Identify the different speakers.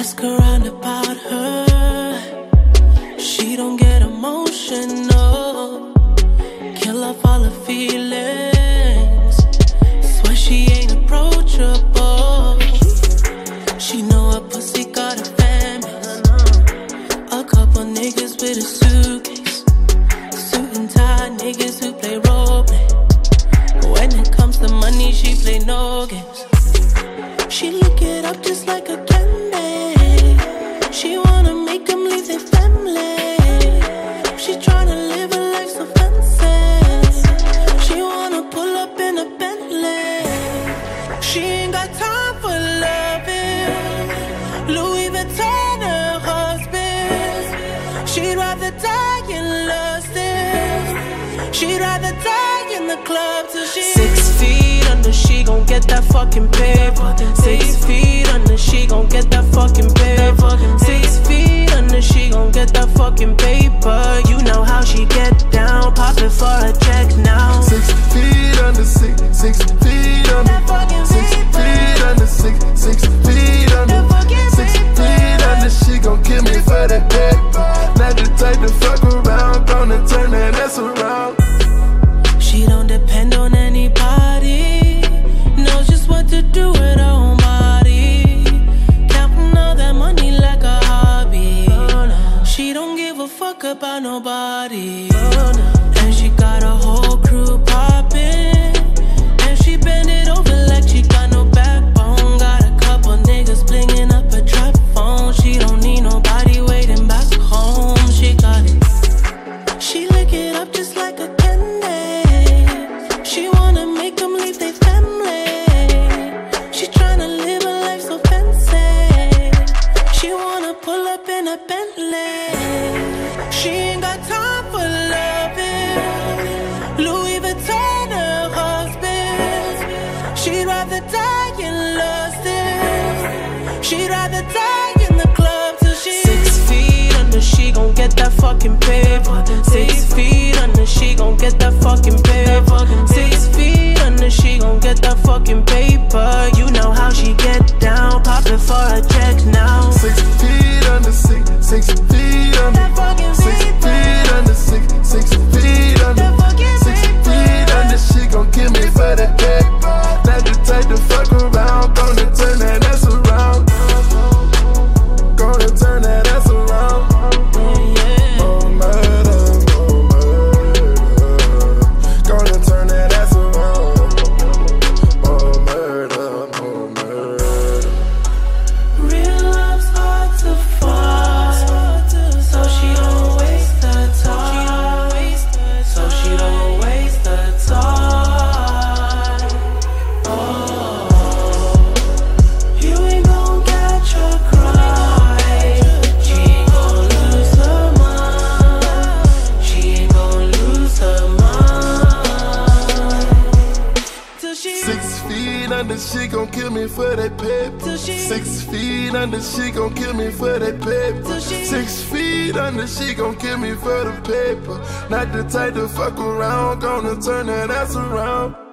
Speaker 1: Ask around about her. She don't get emotional. Kill off all her feelings. Swear she ain't approachable. She know her pussy got a family. A couple niggas with a suitcase. Suit and tie niggas who play role. When it comes to money, she play no games. She look it up just like a She'd rather die in lusting. She'd rather die in the club till she six feet under. She gon' get that fucking paper. Six feet under. She gon' get that fucking paper. Six feet under. She gon' get that fucking paper. You know how she get down. Pop it for a check
Speaker 2: fuck
Speaker 1: about nobody. Oh, and she got a whole crew poppin'. And she bend it over like she got no backbone. Got a couple niggas blingin' up a trap phone. She don't need nobody waiting back home. She got it. She lick it up just like a candy. She wanna make them leave their family. She tryna live a life so fancy. She wanna pull up in a Bentley. Rather die in the club till she six feet under. She gon' get that fucking paper. Six feet under. She gon' get that fucking paper. Six feet under. She gon' get that fucking paper. You know how she get down. Pop it for a check now.
Speaker 2: Six feet under six, six feet under. She gon' kill me for that paper. Six feet under, she gon' kill me for that paper. Six feet under, she gon' kill me for the paper. Not the type to fuck around, gonna turn that ass around.